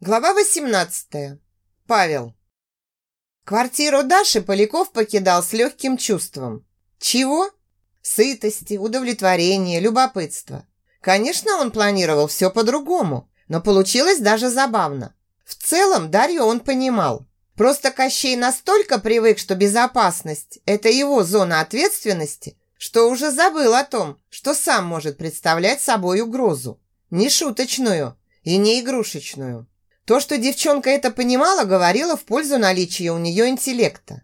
Глава 18. Павел. Квартиру Даши Поляков покидал с легким чувством. Чего? Сытости, удовлетворения, любопытства. Конечно, он планировал все по-другому, но получилось даже забавно. В целом Дарью он понимал. Просто Кощей настолько привык, что безопасность – это его зона ответственности, что уже забыл о том, что сам может представлять собой угрозу. Не шуточную и не игрушечную. То, что девчонка это понимала, говорило в пользу наличия у нее интеллекта.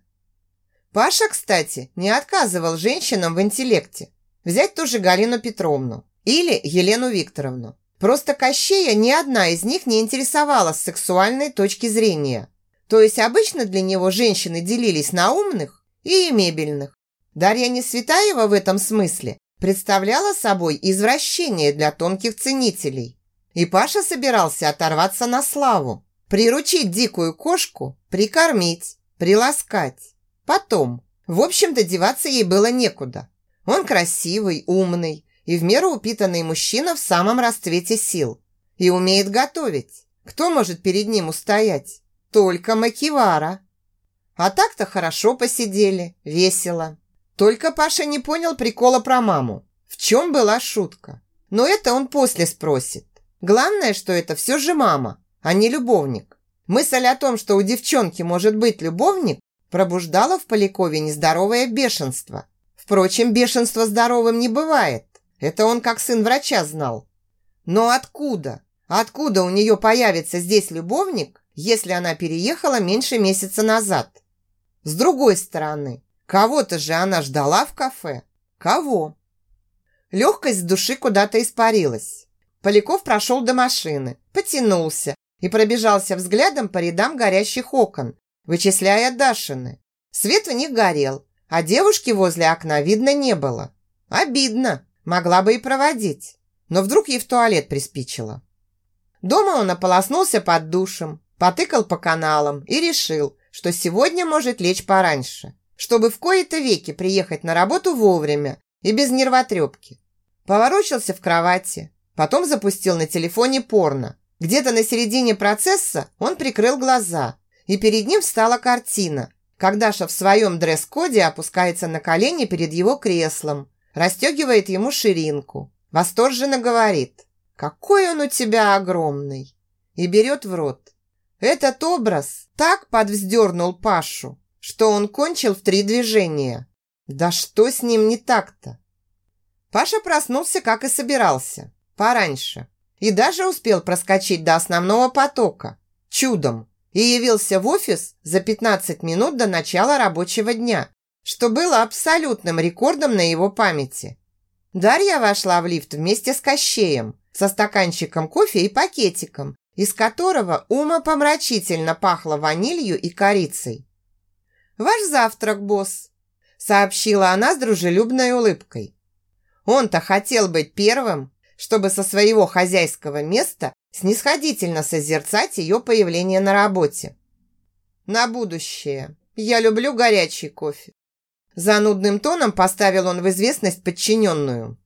Паша, кстати, не отказывал женщинам в интеллекте. Взять ту же Галину Петровну или Елену Викторовну. Просто Кощея ни одна из них не интересовала с сексуальной точки зрения. То есть обычно для него женщины делились на умных и мебельных. Дарья Несветаева в этом смысле представляла собой извращение для тонких ценителей. И Паша собирался оторваться на славу, приручить дикую кошку, прикормить, приласкать. Потом. В общем-то, деваться ей было некуда. Он красивый, умный и в меру упитанный мужчина в самом расцвете сил. И умеет готовить. Кто может перед ним устоять? Только Макивара. А так-то хорошо посидели, весело. Только Паша не понял прикола про маму. В чем была шутка? Но это он после спросит. Главное, что это все же мама, а не любовник. Мысль о том, что у девчонки может быть любовник, пробуждала в Полякове нездоровое бешенство. Впрочем, бешенство здоровым не бывает. Это он как сын врача знал. Но откуда? Откуда у нее появится здесь любовник, если она переехала меньше месяца назад? С другой стороны, кого-то же она ждала в кафе. Кого? Легкость души куда-то испарилась. Поляков прошел до машины, потянулся и пробежался взглядом по рядам горящих окон, вычисляя Дашины. Свет в них горел, а девушки возле окна видно не было. Обидно, могла бы и проводить. Но вдруг ей в туалет приспичило. Дома он ополоснулся под душем, потыкал по каналам и решил, что сегодня может лечь пораньше, чтобы в кои-то веки приехать на работу вовремя и без нервотрепки. Поворочился в кровати, Потом запустил на телефоне порно. Где-то на середине процесса он прикрыл глаза, и перед ним встала картина, как Даша в своем дресс-коде опускается на колени перед его креслом, расстегивает ему ширинку, восторженно говорит «Какой он у тебя огромный!» и берет в рот. Этот образ так подвздернул Пашу, что он кончил в три движения. Да что с ним не так-то? Паша проснулся, как и собирался пораньше. И даже успел проскочить до основного потока. Чудом. И явился в офис за 15 минут до начала рабочего дня, что было абсолютным рекордом на его памяти. Дарья вошла в лифт вместе с Кощеем, со стаканчиком кофе и пакетиком, из которого умопомрачительно пахло ванилью и корицей. «Ваш завтрак, босс», – сообщила она с дружелюбной улыбкой. Он-то хотел быть первым, чтобы со своего хозяйского места снисходительно созерцать ее появление на работе. На будущее. Я люблю горячий кофе. Занудным тоном поставил он в известность подчиненную.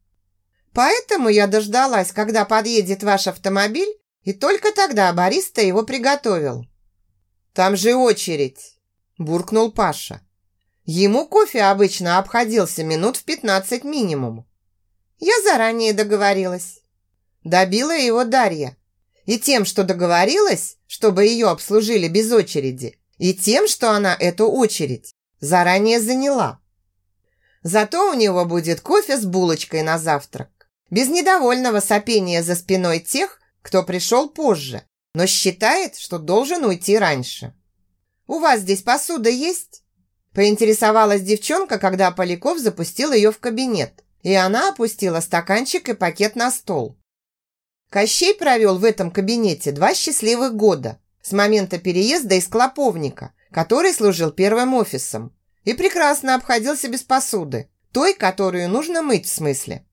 Поэтому я дождалась, когда подъедет ваш автомобиль, и только тогда бариста его приготовил. Там же очередь, буркнул Паша. Ему кофе обычно обходился минут в пятнадцать минимум. Я заранее договорилась. Добила его Дарья. И тем, что договорилась, чтобы ее обслужили без очереди, и тем, что она эту очередь заранее заняла. Зато у него будет кофе с булочкой на завтрак. Без недовольного сопения за спиной тех, кто пришел позже, но считает, что должен уйти раньше. «У вас здесь посуда есть?» Поинтересовалась девчонка, когда Поляков запустил ее в кабинет и она опустила стаканчик и пакет на стол. Кощей провел в этом кабинете два счастливых года с момента переезда из Клоповника, который служил первым офисом, и прекрасно обходился без посуды, той, которую нужно мыть в смысле.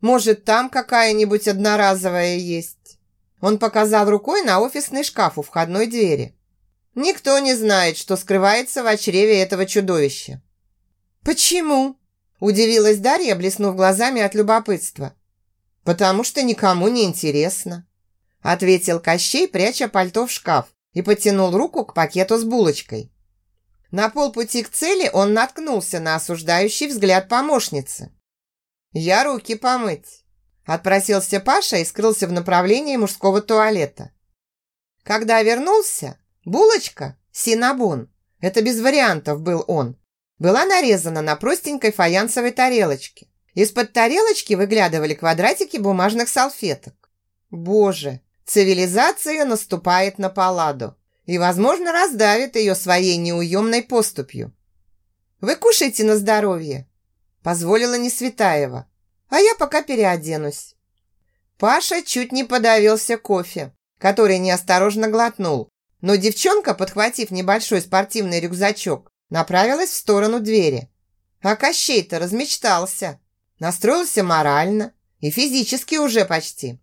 Может, там какая-нибудь одноразовая есть? Он показал рукой на офисный шкаф у входной двери. Никто не знает, что скрывается в чреве этого чудовища. «Почему?» Удивилась Дарья, блеснув глазами от любопытства. «Потому что никому не интересно». ответил Кощей, пряча пальто в шкаф и потянул руку к пакету с булочкой. На полпути к цели он наткнулся на осуждающий взгляд помощницы. «Я руки помыть», – отпросился Паша и скрылся в направлении мужского туалета. Когда вернулся, булочка, синабон, это без вариантов был он, была нарезана на простенькой фаянсовой тарелочке. Из-под тарелочки выглядывали квадратики бумажных салфеток. Боже, цивилизация наступает на паладу и, возможно, раздавит ее своей неуемной поступью. «Вы кушайте на здоровье», – позволила Несветаева, «а я пока переоденусь». Паша чуть не подавился кофе, который неосторожно глотнул, но девчонка, подхватив небольшой спортивный рюкзачок, направилась в сторону двери. А Кощей-то размечтался, настроился морально и физически уже почти.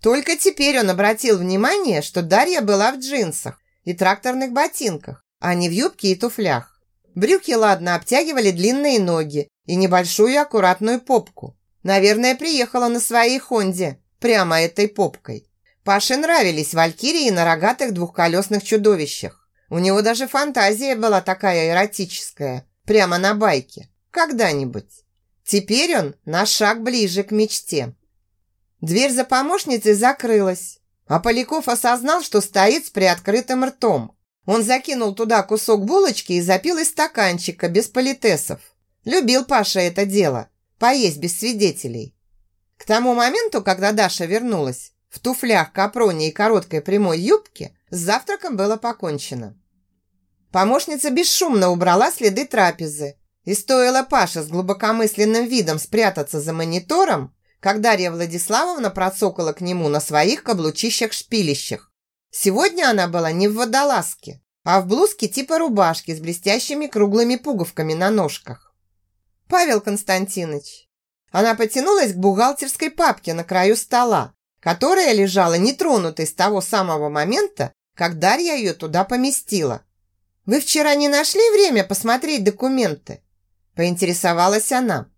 Только теперь он обратил внимание, что Дарья была в джинсах и тракторных ботинках, а не в юбке и туфлях. Брюки ладно обтягивали длинные ноги и небольшую аккуратную попку. Наверное, приехала на своей Хонде, прямо этой попкой. Паше нравились валькирии на рогатых двухколесных чудовищах. У него даже фантазия была такая эротическая, прямо на байке. Когда-нибудь. Теперь он на шаг ближе к мечте. Дверь за помощницей закрылась, а Поляков осознал, что стоит с приоткрытым ртом. Он закинул туда кусок булочки и запил из стаканчика без политесов. Любил Паша это дело – поесть без свидетелей. К тому моменту, когда Даша вернулась, в туфлях, капроне и короткой прямой юбке с завтраком было покончено. Помощница бесшумно убрала следы трапезы, и стоило Паше с глубокомысленным видом спрятаться за монитором, как Дарья Владиславовна процокала к нему на своих каблучищах-шпилищах. Сегодня она была не в водолазке, а в блузке типа рубашки с блестящими круглыми пуговками на ножках. «Павел Константинович». Она потянулась к бухгалтерской папке на краю стола, которая лежала нетронутой с того самого момента, как Дарья ее туда поместила. «Вы вчера не нашли время посмотреть документы?» поинтересовалась она.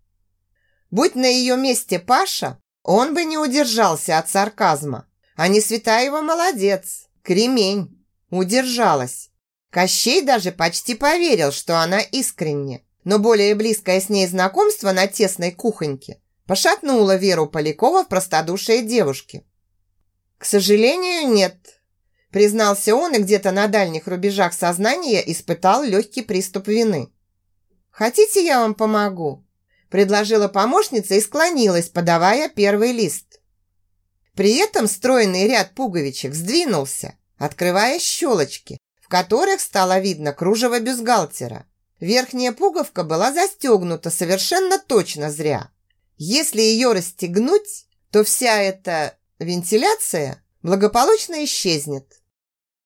Будь на ее месте Паша, он бы не удержался от сарказма. А не Светаева молодец, кремень, удержалась. Кощей даже почти поверил, что она искренне, но более близкое с ней знакомство на тесной кухоньке пошатнуло веру Полякова в простодушие девушки. «К сожалению, нет», – признался он и где-то на дальних рубежах сознания испытал легкий приступ вины. «Хотите, я вам помогу?» – предложила помощница и склонилась, подавая первый лист. При этом стройный ряд пуговичек сдвинулся, открывая щелочки, в которых стало видно кружево бюстгальтера. Верхняя пуговка была застегнута совершенно точно зря. Если ее расстегнуть, то вся эта вентиляция благополучно исчезнет.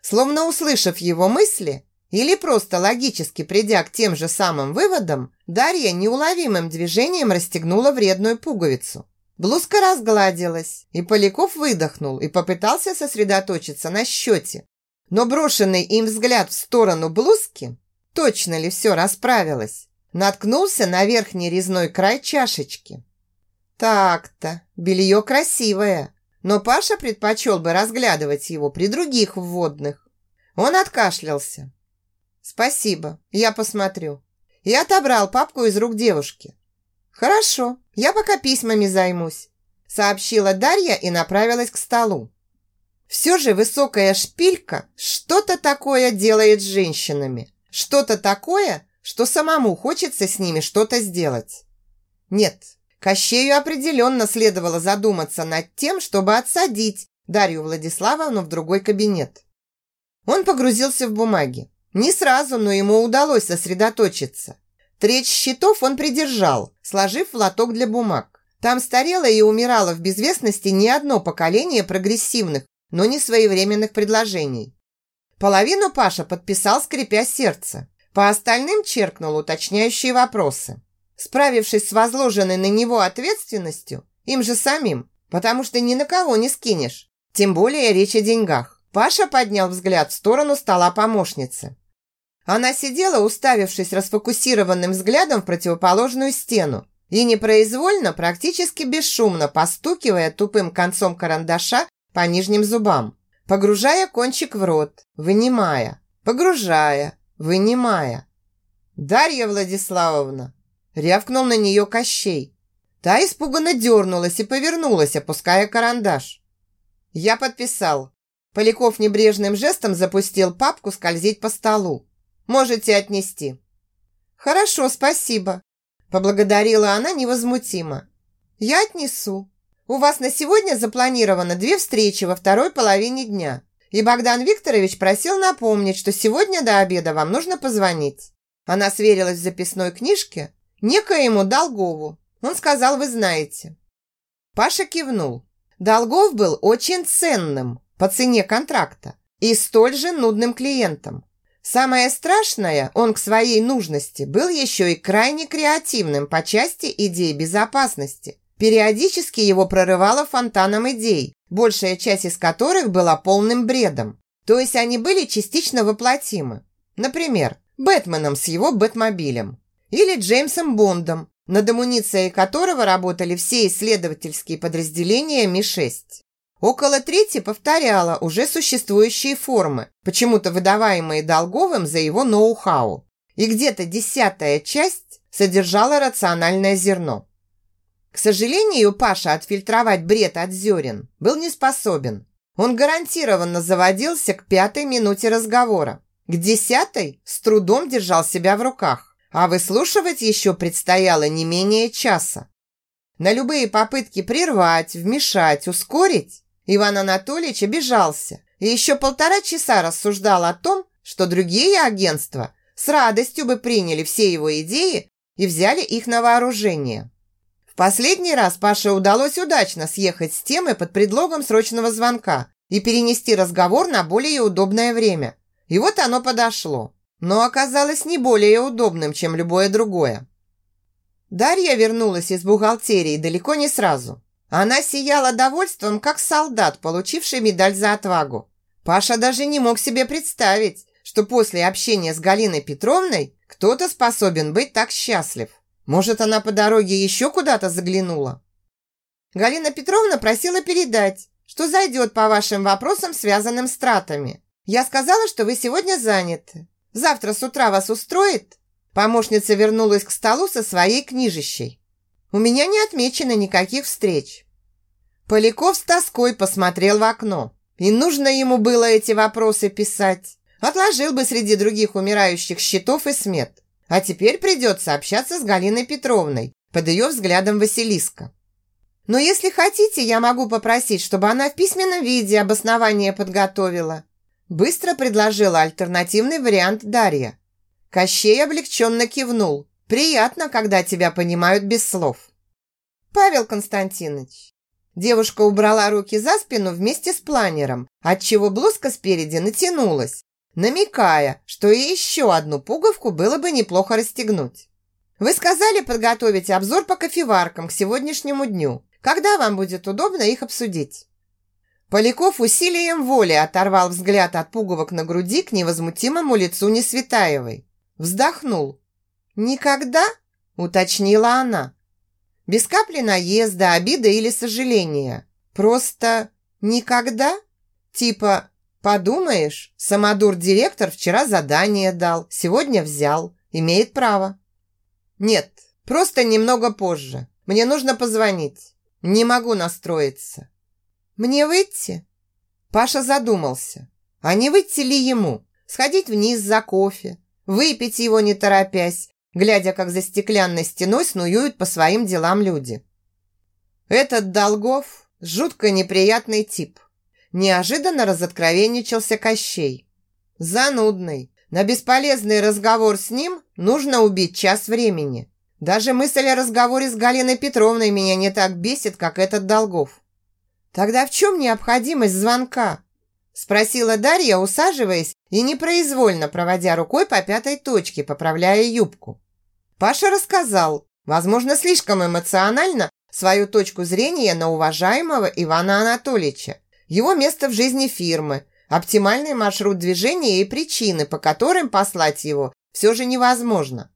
Словно услышав его мысли, или просто логически придя к тем же самым выводам, Дарья неуловимым движением расстегнула вредную пуговицу. Блузка разгладилась, и Поляков выдохнул и попытался сосредоточиться на счете. Но брошенный им взгляд в сторону блузки, точно ли все расправилось, наткнулся на верхний резной край чашечки. Так-то, белье красивое, но Паша предпочел бы разглядывать его при других вводных. Он откашлялся. «Спасибо, я посмотрю». И отобрал папку из рук девушки. «Хорошо, я пока письмами займусь», сообщила Дарья и направилась к столу. Все же высокая шпилька что-то такое делает с женщинами. Что-то такое, что самому хочется с ними что-то сделать. Нет, Кощею определенно следовало задуматься над тем, чтобы отсадить Дарью Владиславовну в другой кабинет. Он погрузился в бумаги. Не сразу, но ему удалось сосредоточиться. Треть счетов он придержал, сложив в лоток для бумаг. Там старело и умирало в безвестности не одно поколение прогрессивных, но не своевременных предложений. Половину Паша подписал, скрипя сердце. По остальным черкнул уточняющие вопросы справившись с возложенной на него ответственностью, им же самим, потому что ни на кого не скинешь, тем более речь о деньгах. Паша поднял взгляд в сторону стола помощницы. Она сидела, уставившись расфокусированным взглядом в противоположную стену и непроизвольно, практически бесшумно постукивая тупым концом карандаша по нижним зубам, погружая кончик в рот, вынимая, погружая, вынимая. «Дарья Владиславовна!» Рявкнул на нее Кощей. Та испуганно дернулась и повернулась, опуская карандаш. Я подписал. Поляков небрежным жестом запустил папку скользить по столу. Можете отнести. Хорошо, спасибо. Поблагодарила она невозмутимо. Я отнесу. У вас на сегодня запланировано две встречи во второй половине дня. И Богдан Викторович просил напомнить, что сегодня до обеда вам нужно позвонить. Она сверилась в записной книжке, некоему Долгову. Он сказал, вы знаете. Паша кивнул. Долгов был очень ценным по цене контракта и столь же нудным клиентом. Самое страшное, он к своей нужности был еще и крайне креативным по части идей безопасности. Периодически его прорывало фонтаном идей, большая часть из которых была полным бредом. То есть они были частично воплотимы. Например, Бэтменом с его Бэтмобилем или Джеймсом Бондом, над амуницией которого работали все исследовательские подразделения Ми-6. Около трети повторяла уже существующие формы, почему-то выдаваемые Долговым за его ноу-хау. И где-то десятая часть содержала рациональное зерно. К сожалению, Паша отфильтровать бред от зерен был не способен. Он гарантированно заводился к пятой минуте разговора. К десятой с трудом держал себя в руках а выслушивать еще предстояло не менее часа. На любые попытки прервать, вмешать, ускорить Иван Анатольевич обижался и еще полтора часа рассуждал о том, что другие агентства с радостью бы приняли все его идеи и взяли их на вооружение. В последний раз Паше удалось удачно съехать с темы под предлогом срочного звонка и перенести разговор на более удобное время. И вот оно подошло но оказалось не более удобным, чем любое другое. Дарья вернулась из бухгалтерии далеко не сразу. Она сияла довольством, как солдат, получивший медаль за отвагу. Паша даже не мог себе представить, что после общения с Галиной Петровной кто-то способен быть так счастлив. Может, она по дороге еще куда-то заглянула? Галина Петровна просила передать, что зайдет по вашим вопросам, связанным с тратами. Я сказала, что вы сегодня заняты. Завтра с утра вас устроит?» Помощница вернулась к столу со своей книжищей. «У меня не отмечено никаких встреч». Поляков с тоской посмотрел в окно. И нужно ему было эти вопросы писать. Отложил бы среди других умирающих счетов и смет. А теперь придется общаться с Галиной Петровной, под ее взглядом Василиска. Но если хотите, я могу попросить, чтобы она в письменном виде обоснование подготовила. Быстро предложила альтернативный вариант Дарья. Кощей облегченно кивнул. Приятно, когда тебя понимают без слов. Павел Константинович. Девушка убрала руки за спину вместе с планером, отчего блузка спереди натянулась, намекая, что и еще одну пуговку было бы неплохо расстегнуть. Вы сказали подготовить обзор по кофеваркам к сегодняшнему дню. Когда вам будет удобно их обсудить? Поляков усилием воли оторвал взгляд от пуговок на груди к невозмутимому лицу Несветаевой. Вздохнул. «Никогда?» – уточнила она. Без капли наезда, обиды или сожаления. Просто «никогда?» Типа «подумаешь, самодур-директор вчера задание дал, сегодня взял, имеет право». «Нет, просто немного позже. Мне нужно позвонить. Не могу настроиться». «Мне выйти?» Паша задумался. А не выйти ли ему? Сходить вниз за кофе, выпить его не торопясь, глядя, как за стеклянной стеной снуют по своим делам люди. Этот Долгов – жутко неприятный тип. Неожиданно разоткровенничался Кощей. Занудный. На бесполезный разговор с ним нужно убить час времени. Даже мысль о разговоре с Галиной Петровной меня не так бесит, как этот Долгов. «Тогда в чем необходимость звонка?» Спросила Дарья, усаживаясь и непроизвольно проводя рукой по пятой точке, поправляя юбку. Паша рассказал, возможно, слишком эмоционально, свою точку зрения на уважаемого Ивана Анатольевича, его место в жизни фирмы, оптимальный маршрут движения и причины, по которым послать его все же невозможно.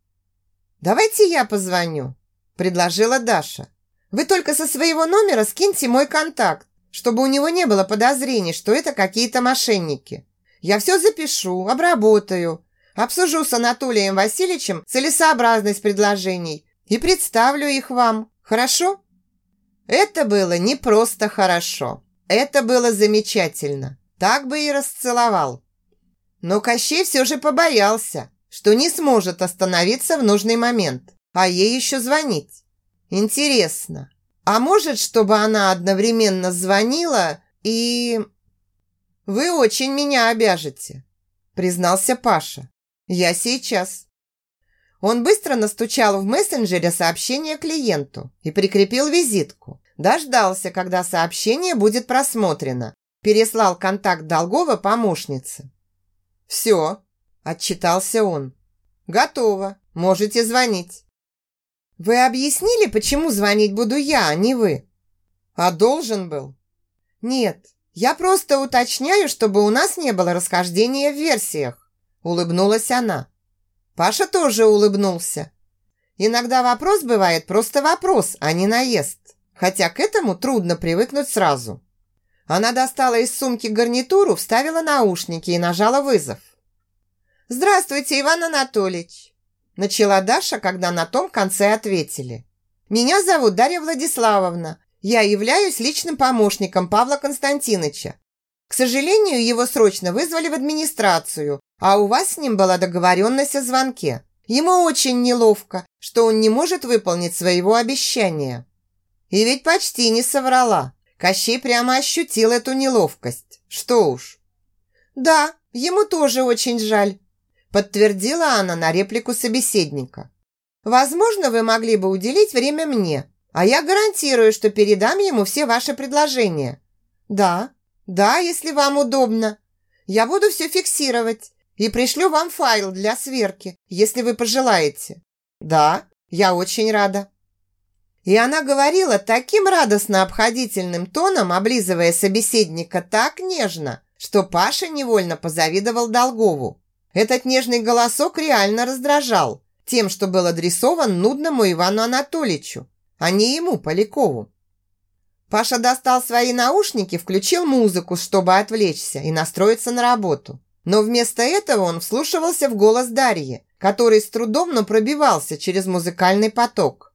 «Давайте я позвоню», – предложила Даша. «Вы только со своего номера скиньте мой контакт. Чтобы у него не было подозрений, что это какие-то мошенники. Я все запишу, обработаю, обсужу с Анатолием Васильевичем целесообразность предложений и представлю их вам. Хорошо? Это было не просто хорошо. Это было замечательно. Так бы и расцеловал. Но Кощей все же побоялся, что не сможет остановиться в нужный момент, а ей еще звонить. Интересно, а может, чтобы она одновременно звонила и... «Вы очень меня обяжете», признался Паша. «Я сейчас». Он быстро настучал в мессенджере сообщение клиенту и прикрепил визитку. Дождался, когда сообщение будет просмотрено. Переслал контакт Долгова помощнице. «Все», – отчитался он. «Готово. Можете звонить». «Вы объяснили, почему звонить буду я, а не вы?» «А должен был?» «Нет, я просто уточняю, чтобы у нас не было расхождения в версиях», – улыбнулась она. Паша тоже улыбнулся. «Иногда вопрос бывает просто вопрос, а не наезд, хотя к этому трудно привыкнуть сразу». Она достала из сумки гарнитуру, вставила наушники и нажала вызов. «Здравствуйте, Иван Анатольевич!» Начала Даша, когда на том конце ответили. «Меня зовут Дарья Владиславовна. Я являюсь личным помощником Павла Константиновича. К сожалению, его срочно вызвали в администрацию, а у вас с ним была договоренность о звонке. Ему очень неловко, что он не может выполнить своего обещания». И ведь почти не соврала. Кощей прямо ощутил эту неловкость. Что уж. «Да, ему тоже очень жаль», подтвердила она на реплику собеседника. «Возможно, вы могли бы уделить время мне, а я гарантирую, что передам ему все ваши предложения». «Да, да, если вам удобно. Я буду все фиксировать и пришлю вам файл для сверки, если вы пожелаете». «Да, я очень рада». И она говорила таким радостно-обходительным тоном, облизывая собеседника так нежно, что Паша невольно позавидовал Долгову. Этот нежный голосок реально раздражал тем, что был адресован нудному Ивану Анатольевичу, а не ему, Полякову. Паша достал свои наушники, включил музыку, чтобы отвлечься и настроиться на работу. Но вместо этого он вслушивался в голос Дарьи, который с трудом, но пробивался через музыкальный поток.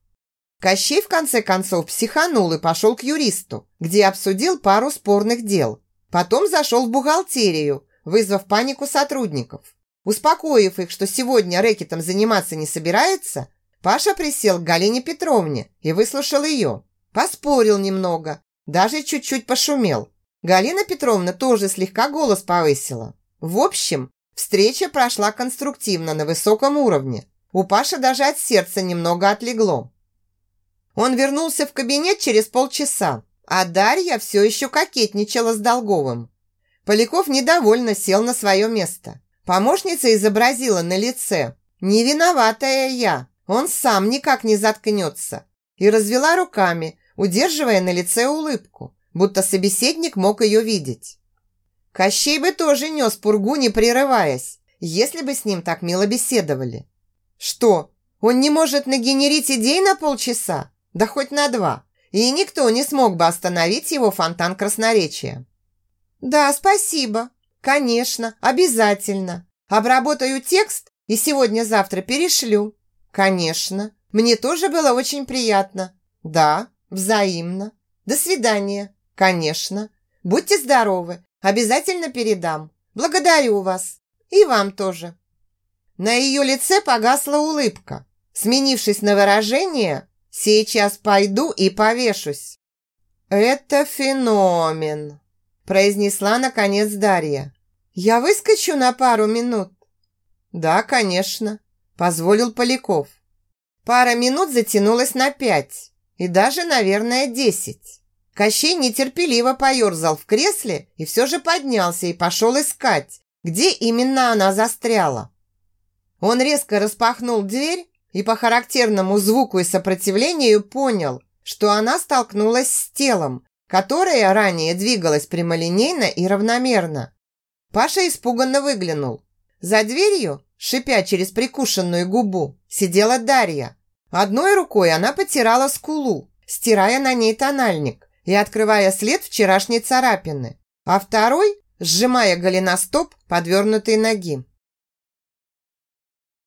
Кощей в конце концов психанул и пошел к юристу, где обсудил пару спорных дел. Потом зашел в бухгалтерию, вызвав панику сотрудников. Успокоив их, что сегодня рэкетом заниматься не собирается, Паша присел к Галине Петровне и выслушал ее. Поспорил немного, даже чуть-чуть пошумел. Галина Петровна тоже слегка голос повысила. В общем, встреча прошла конструктивно на высоком уровне. У Паши даже от сердца немного отлегло. Он вернулся в кабинет через полчаса, а Дарья все еще кокетничала с Долговым. Поляков недовольно сел на свое место. Помощница изобразила на лице «Не виноватая я, он сам никак не заткнется» и развела руками, удерживая на лице улыбку, будто собеседник мог ее видеть. Кощей бы тоже нес пургу, не прерываясь, если бы с ним так мило беседовали. Что, он не может нагенерить идей на полчаса? да хоть на два, и никто не смог бы остановить его фонтан красноречия. «Да, спасибо. Конечно, обязательно. Обработаю текст и сегодня-завтра перешлю. Конечно. Мне тоже было очень приятно. Да, взаимно. До свидания. Конечно. Будьте здоровы. Обязательно передам. Благодарю вас. И вам тоже». На ее лице погасла улыбка, сменившись на выражение Сейчас пойду и повешусь». «Это феномен», – произнесла наконец Дарья. «Я выскочу на пару минут». «Да, конечно», – позволил Поляков. Пара минут затянулась на пять и даже, наверное, десять. Кощей нетерпеливо поерзал в кресле и все же поднялся и пошел искать, где именно она застряла. Он резко распахнул дверь и по характерному звуку и сопротивлению понял, что она столкнулась с телом, которое ранее двигалось прямолинейно и равномерно. Паша испуганно выглянул. За дверью, шипя через прикушенную губу, сидела Дарья. Одной рукой она потирала скулу, стирая на ней тональник, и открывая след вчерашней царапины, а второй – сжимая голеностоп подвернутой ноги.